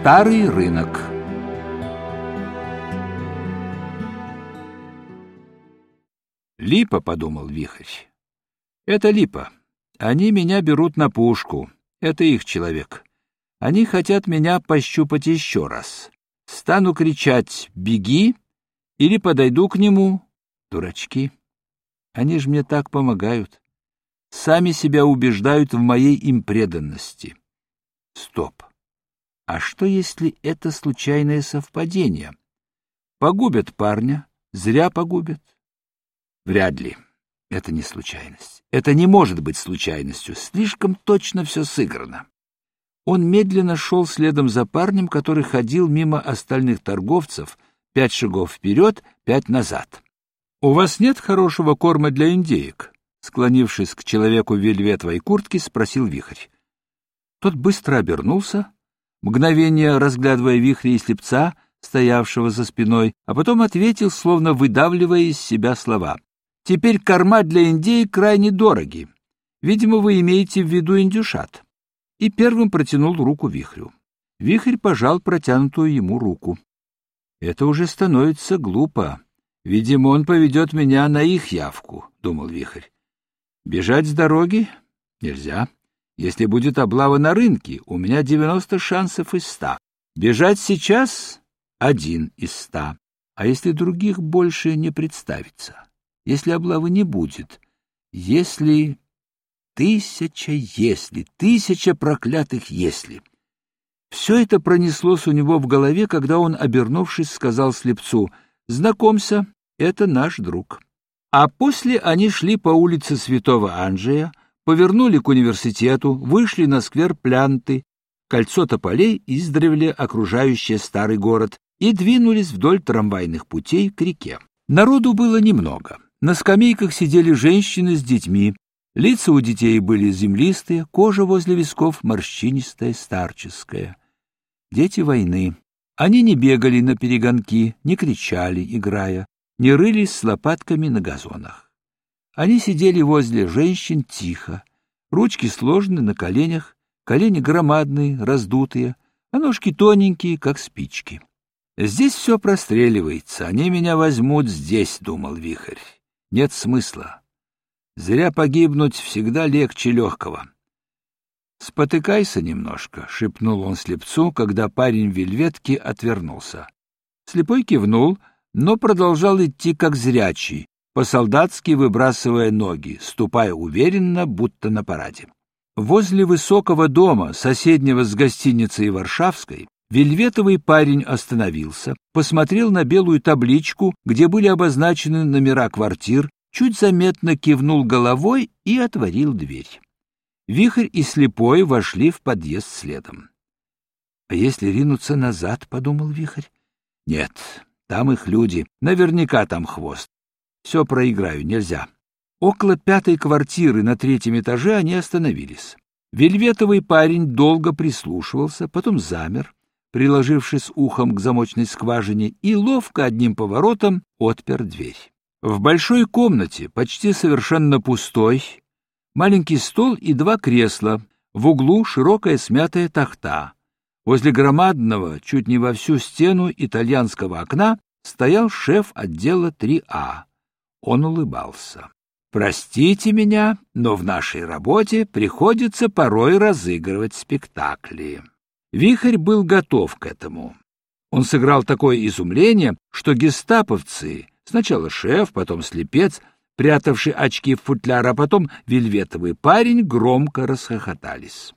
Старый рынок «Липа», — подумал Вихрь. «Это Липа. Они меня берут на пушку. Это их человек. Они хотят меня пощупать еще раз. Стану кричать «беги» или подойду к нему. Дурачки. Они же мне так помогают. Сами себя убеждают в моей им преданности. Стоп. А что, если это случайное совпадение? Погубят парня, зря погубят. Вряд ли. Это не случайность. Это не может быть случайностью. Слишком точно все сыграно. Он медленно шел следом за парнем, который ходил мимо остальных торговцев, пять шагов вперед, пять назад. — У вас нет хорошего корма для индеек? — склонившись к человеку в вельветовой куртке, спросил вихрь. Тот быстро обернулся, мгновение разглядывая вихря и слепца, стоявшего за спиной, а потом ответил, словно выдавливая из себя слова. «Теперь корма для индей крайне дороги. Видимо, вы имеете в виду индюшат». И первым протянул руку вихрю. Вихрь пожал протянутую ему руку. «Это уже становится глупо. Видимо, он поведет меня на их явку», — думал вихрь. «Бежать с дороги? Нельзя». Если будет облава на рынке, у меня 90 шансов из 100. Бежать сейчас — один из 100. А если других больше не представится? Если облавы не будет? Если... Тысяча если, тысяча проклятых если. Все это пронеслось у него в голове, когда он, обернувшись, сказал слепцу, «Знакомься, это наш друг». А после они шли по улице Святого Анджея, повернули к университету, вышли на сквер Плянты, кольцо тополей, издревле окружающее старый город, и двинулись вдоль трамвайных путей к реке. Народу было немного. На скамейках сидели женщины с детьми. Лица у детей были землистые, кожа возле висков морщинистая, старческая. Дети войны. Они не бегали на перегонки, не кричали, играя, не рылись с лопатками на газонах. Они сидели возле женщин тихо, ручки сложены на коленях, колени громадные, раздутые, а ножки тоненькие, как спички. «Здесь все простреливается, они меня возьмут здесь», — думал Вихрь. «Нет смысла. Зря погибнуть всегда легче легкого». «Спотыкайся немножко», — шепнул он слепцу, когда парень в вельветке отвернулся. Слепой кивнул, но продолжал идти как зрячий, по-солдатски выбрасывая ноги, ступая уверенно, будто на параде. Возле высокого дома, соседнего с гостиницей Варшавской, вельветовый парень остановился, посмотрел на белую табличку, где были обозначены номера квартир, чуть заметно кивнул головой и отворил дверь. Вихрь и слепой вошли в подъезд следом. «А если ринуться назад?» — подумал Вихрь. «Нет, там их люди, наверняка там хвост. Все проиграю, нельзя. Около пятой квартиры на третьем этаже они остановились. Вельветовый парень долго прислушивался, потом замер, приложившись ухом к замочной скважине, и ловко одним поворотом отпер дверь. В большой комнате, почти совершенно пустой, маленький стол и два кресла, в углу широкая смятая тахта. Возле громадного, чуть не во всю стену итальянского окна стоял шеф отдела 3А. Он улыбался. «Простите меня, но в нашей работе приходится порой разыгрывать спектакли». Вихрь был готов к этому. Он сыграл такое изумление, что гестаповцы, сначала шеф, потом слепец, прятавший очки в футляр, а потом вельветовый парень, громко расхохотались.